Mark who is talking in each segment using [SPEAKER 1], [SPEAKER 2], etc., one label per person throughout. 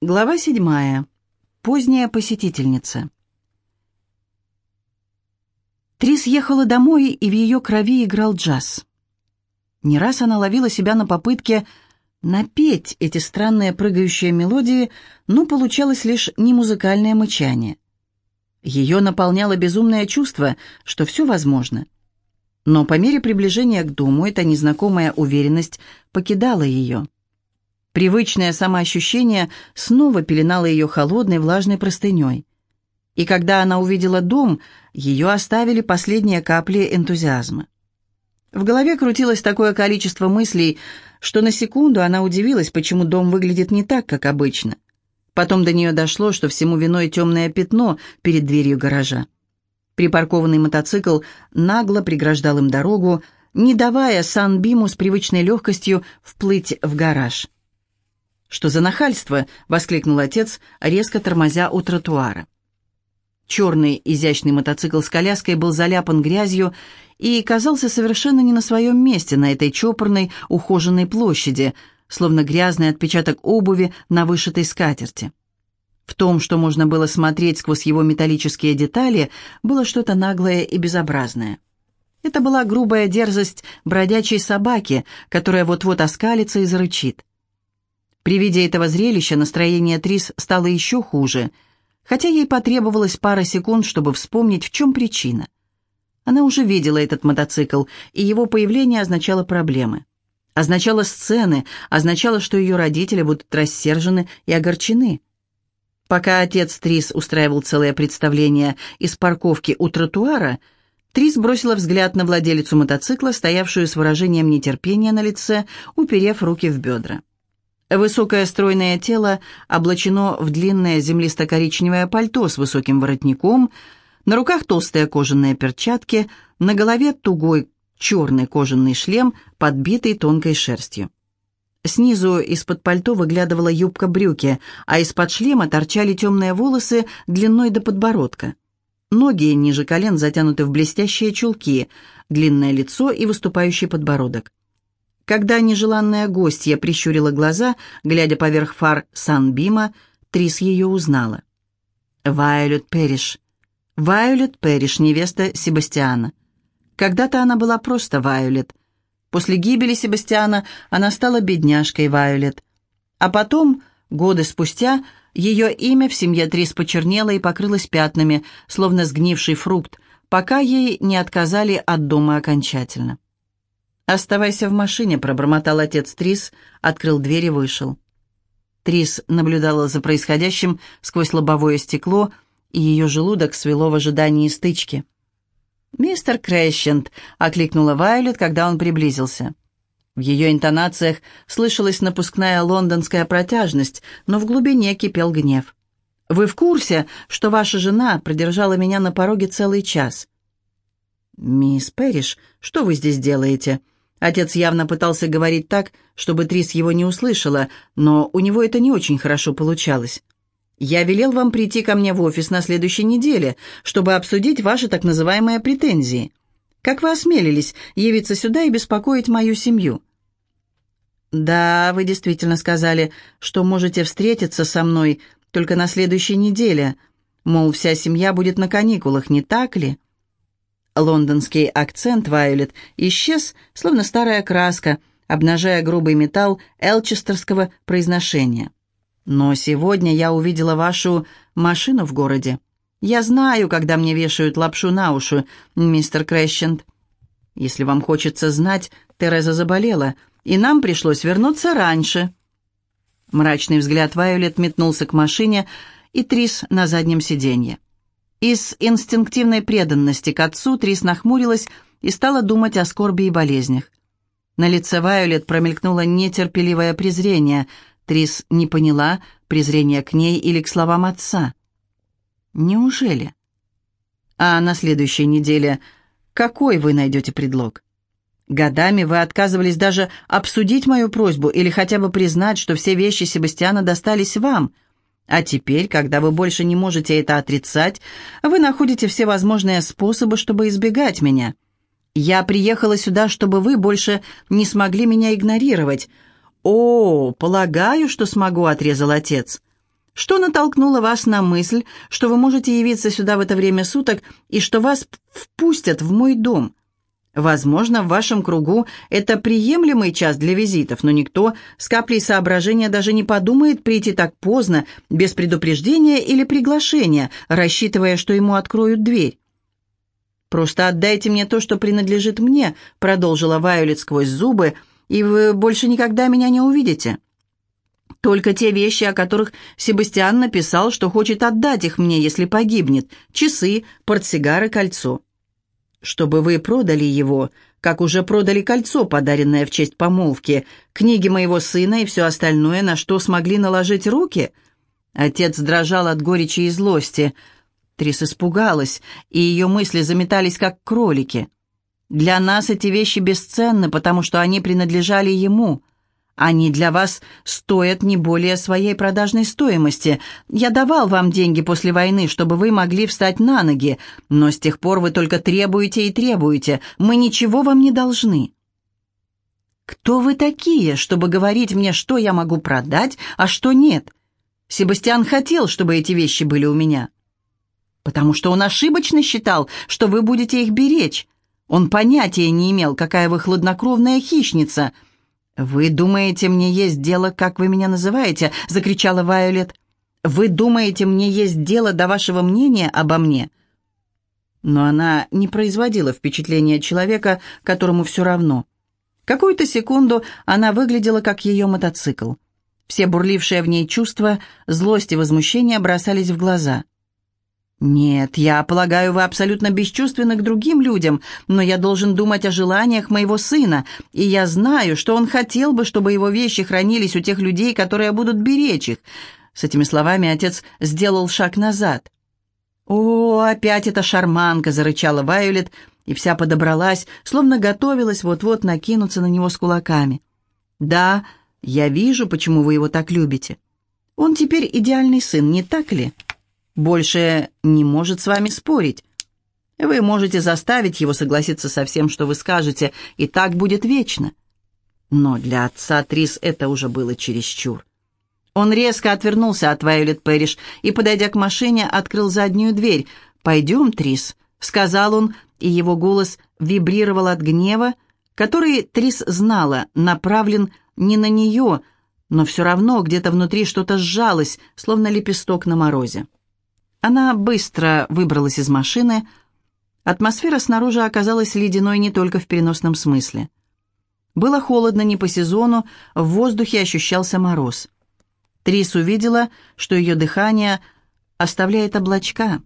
[SPEAKER 1] Глава седьмая. Поздняя посетительница. Трис ехала домой, и в ее крови играл джаз. Не раз она ловила себя на попытке напеть эти странные прыгающие мелодии, но получалось лишь немузыкальное мычание. Ее наполняло безумное чувство, что все возможно. Но по мере приближения к дому эта незнакомая уверенность покидала ее. Привычное самоощущение снова пеленало ее холодной влажной простыней. И когда она увидела дом, ее оставили последние капли энтузиазма. В голове крутилось такое количество мыслей, что на секунду она удивилась, почему дом выглядит не так, как обычно. Потом до нее дошло, что всему виной темное пятно перед дверью гаража. Припаркованный мотоцикл нагло преграждал им дорогу, не давая Санбиму с привычной легкостью вплыть в гараж. «Что за нахальство?» — воскликнул отец, резко тормозя у тротуара. Черный изящный мотоцикл с коляской был заляпан грязью и казался совершенно не на своем месте на этой чопорной, ухоженной площади, словно грязный отпечаток обуви на вышитой скатерти. В том, что можно было смотреть сквозь его металлические детали, было что-то наглое и безобразное. Это была грубая дерзость бродячей собаки, которая вот-вот оскалится и зарычит. При виде этого зрелища настроение Трис стало еще хуже, хотя ей потребовалось пара секунд, чтобы вспомнить, в чем причина. Она уже видела этот мотоцикл, и его появление означало проблемы. Означало сцены, означало, что ее родители будут рассержены и огорчены. Пока отец Трис устраивал целое представление из парковки у тротуара, Трис бросила взгляд на владелицу мотоцикла, стоявшую с выражением нетерпения на лице, уперев руки в бедра. Высокое стройное тело облачено в длинное землисто-коричневое пальто с высоким воротником, на руках толстые кожаные перчатки, на голове тугой черный кожаный шлем, подбитый тонкой шерстью. Снизу из-под пальто выглядывала юбка-брюки, а из-под шлема торчали темные волосы длиной до подбородка. Ноги ниже колен затянуты в блестящие чулки, длинное лицо и выступающий подбородок. Когда нежеланная гостья прищурила глаза, глядя поверх фар Санбима, Трис ее узнала. Вайолет Перриш. Вайолет Перриш, невеста Себастьяна. Когда-то она была просто Вайолет. После гибели Себастьяна она стала бедняжкой Вайолет. А потом, годы спустя, ее имя в семье Трис почернело и покрылось пятнами, словно сгнивший фрукт, пока ей не отказали от дома окончательно. «Оставайся в машине», — пробормотал отец Трис, открыл дверь и вышел. Трис наблюдала за происходящим сквозь лобовое стекло, и ее желудок свело в ожидании стычки. «Мистер Крэщент», — окликнула Вайолет, когда он приблизился. В ее интонациях слышалась напускная лондонская протяжность, но в глубине кипел гнев. «Вы в курсе, что ваша жена продержала меня на пороге целый час?» «Мисс Перриш, что вы здесь делаете?» Отец явно пытался говорить так, чтобы Трис его не услышала, но у него это не очень хорошо получалось. «Я велел вам прийти ко мне в офис на следующей неделе, чтобы обсудить ваши так называемые претензии. Как вы осмелились явиться сюда и беспокоить мою семью?» «Да, вы действительно сказали, что можете встретиться со мной только на следующей неделе, мол, вся семья будет на каникулах, не так ли?» Лондонский акцент Вайолет исчез, словно старая краска, обнажая грубый металл элчестерского произношения. «Но сегодня я увидела вашу машину в городе. Я знаю, когда мне вешают лапшу на уши, мистер Крэщент. Если вам хочется знать, Тереза заболела, и нам пришлось вернуться раньше». Мрачный взгляд Вайолет метнулся к машине, и Трис на заднем сиденье. Из инстинктивной преданности к отцу Трис нахмурилась и стала думать о скорби и болезнях. На лице Вайолет промелькнуло нетерпеливое презрение. Трис не поняла, презрение к ней или к словам отца. Неужели? А на следующей неделе какой вы найдете предлог? Годами вы отказывались даже обсудить мою просьбу или хотя бы признать, что все вещи Себастьяна достались вам — а теперь, когда вы больше не можете это отрицать, вы находите все возможные способы, чтобы избегать меня. Я приехала сюда, чтобы вы больше не смогли меня игнорировать. О, полагаю, что смогу, отрезал отец. Что натолкнуло вас на мысль, что вы можете явиться сюда в это время суток и что вас впустят в мой дом? Возможно, в вашем кругу это приемлемый час для визитов, но никто с каплей соображения даже не подумает прийти так поздно, без предупреждения или приглашения, рассчитывая, что ему откроют дверь. «Просто отдайте мне то, что принадлежит мне», — продолжила Вайолет сквозь зубы, «и вы больше никогда меня не увидите». Только те вещи, о которых Себастьян написал, что хочет отдать их мне, если погибнет. Часы, портсигар кольцо. Чтобы вы продали его, как уже продали кольцо, подаренное в честь помолвки, книги моего сына и все остальное, на что смогли наложить руки? Отец дрожал от горечи и злости. Трис испугалась, и ее мысли заметались, как кролики. Для нас эти вещи бесценны, потому что они принадлежали ему — они для вас стоят не более своей продажной стоимости. Я давал вам деньги после войны, чтобы вы могли встать на ноги, но с тех пор вы только требуете и требуете. Мы ничего вам не должны». «Кто вы такие, чтобы говорить мне, что я могу продать, а что нет? Себастьян хотел, чтобы эти вещи были у меня». «Потому что он ошибочно считал, что вы будете их беречь. Он понятия не имел, какая вы хладнокровная хищница». «Вы думаете, мне есть дело, как вы меня называете?» — закричала Вайолет. «Вы думаете, мне есть дело до вашего мнения обо мне?» Но она не производила впечатления человека, которому все равно. Какую-то секунду она выглядела, как ее мотоцикл. Все бурлившие в ней чувства, злость и возмущение бросались в глаза — «Нет, я полагаю, вы абсолютно бесчувственны к другим людям, но я должен думать о желаниях моего сына, и я знаю, что он хотел бы, чтобы его вещи хранились у тех людей, которые будут беречь их». С этими словами отец сделал шаг назад. «О, опять эта шарманка!» — зарычала Вайолет, и вся подобралась, словно готовилась вот-вот накинуться на него с кулаками. «Да, я вижу, почему вы его так любите. Он теперь идеальный сын, не так ли?» Больше не может с вами спорить. Вы можете заставить его согласиться со всем, что вы скажете, и так будет вечно. Но для отца Трис это уже было чересчур. Он резко отвернулся от Вайолет Пэриш и, подойдя к машине, открыл заднюю дверь. «Пойдем, Трис», — сказал он, и его голос вибрировал от гнева, который Трис знала, направлен не на нее, но все равно где-то внутри что-то сжалось, словно лепесток на морозе. Она быстро выбралась из машины. Атмосфера снаружи оказалась ледяной не только в переносном смысле. Было холодно не по сезону, в воздухе ощущался мороз. Трис увидела, что ее дыхание оставляет облачка.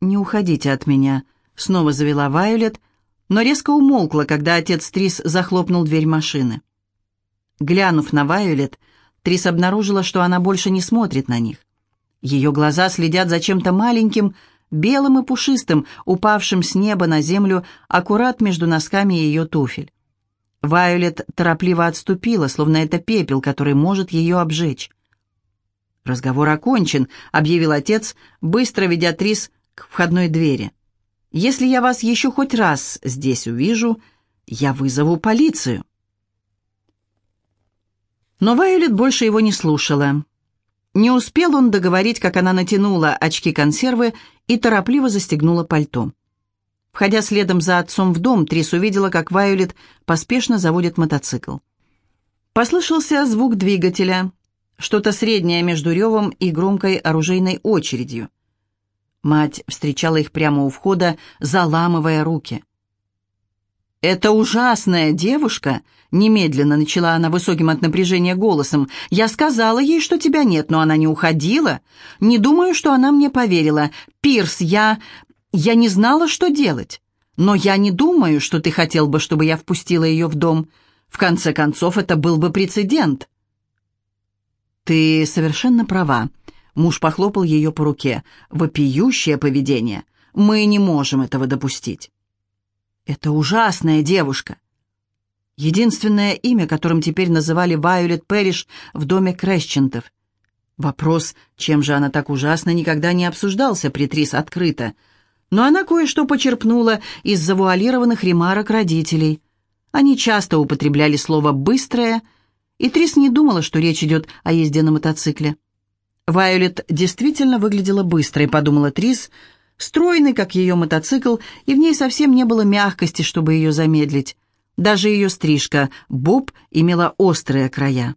[SPEAKER 1] «Не уходите от меня», — снова завела Вайолет, но резко умолкла, когда отец Трис захлопнул дверь машины. Глянув на Вайолет, Трис обнаружила, что она больше не смотрит на них. Ее глаза следят за чем-то маленьким, белым и пушистым, упавшим с неба на землю аккурат между носками ее туфель. Вайолет торопливо отступила, словно это пепел, который может ее обжечь. «Разговор окончен», — объявил отец, быстро ведя Трис к входной двери. «Если я вас еще хоть раз здесь увижу, я вызову полицию». Но Вайолет больше его не слушала. Не успел он договорить, как она натянула очки консервы и торопливо застегнула пальто. Входя следом за отцом в дом, Трис увидела, как Вайолет поспешно заводит мотоцикл. Послышался звук двигателя, что-то среднее между ревом и громкой оружейной очередью. Мать встречала их прямо у входа, заламывая руки. «Это ужасная девушка!» — немедленно начала она высоким от напряжения голосом. «Я сказала ей, что тебя нет, но она не уходила. Не думаю, что она мне поверила. Пирс, я... я не знала, что делать. Но я не думаю, что ты хотел бы, чтобы я впустила ее в дом. В конце концов, это был бы прецедент». «Ты совершенно права», — муж похлопал ее по руке. «Вопиющее поведение. Мы не можем этого допустить». Это ужасная девушка. Единственное имя, которым теперь называли Вайолет Пэриш в доме Крэсчентов. Вопрос, чем же она так ужасна, никогда не обсуждался при Трис открыто. Но она кое-что почерпнула из завуалированных ремарок родителей. Они часто употребляли слово «быстрое», и Трис не думала, что речь идет о езде на мотоцикле. Вайолет действительно выглядела быстрой, подумала Трис, стройный, как ее мотоцикл, и в ней совсем не было мягкости, чтобы ее замедлить. Даже ее стрижка, боб, имела острые края.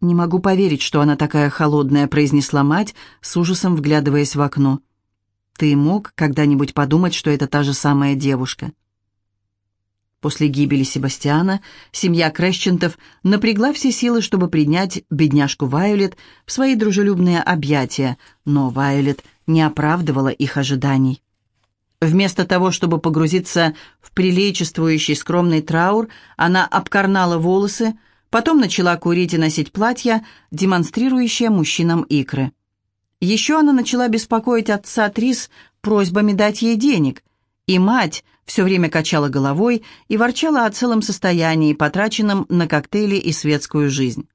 [SPEAKER 1] «Не могу поверить, что она такая холодная», — произнесла мать, с ужасом вглядываясь в окно. «Ты мог когда-нибудь подумать, что это та же самая девушка?» После гибели Себастьяна семья Крэщентов напрягла все силы, чтобы принять бедняжку Вайолет в свои дружелюбные объятия, но Вайолет не оправдывала их ожиданий. Вместо того, чтобы погрузиться в приличествующий скромный траур, она обкорнала волосы, потом начала курить и носить платья, демонстрирующие мужчинам икры. Еще она начала беспокоить отца Трис просьбами дать ей денег, и мать все время качала головой и ворчала о целом состоянии, потраченном на коктейли и светскую жизнь.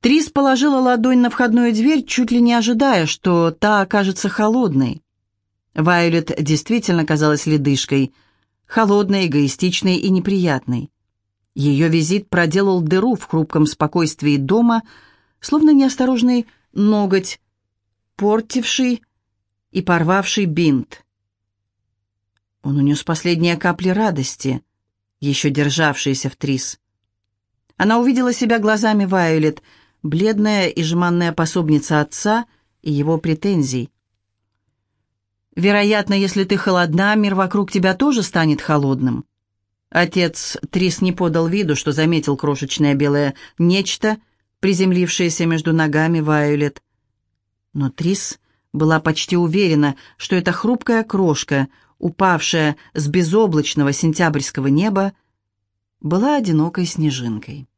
[SPEAKER 1] Трис положила ладонь на входную дверь, чуть ли не ожидая, что та окажется холодной. Вайолет действительно казалась ледышкой, холодной, эгоистичной и неприятной. Ее визит проделал дыру в хрупком спокойствии дома, словно неосторожный ноготь, портивший и порвавший бинт. Он унес последние капли радости, еще державшиеся в Трис. Она увидела себя глазами Вайолет, бледная и жеманная пособница отца и его претензий. «Вероятно, если ты холодна, мир вокруг тебя тоже станет холодным». Отец Трис не подал виду, что заметил крошечное белое нечто, приземлившееся между ногами Вайолет. Но Трис была почти уверена, что эта хрупкая крошка — упавшая с безоблачного сентябрьского неба, была одинокой снежинкой.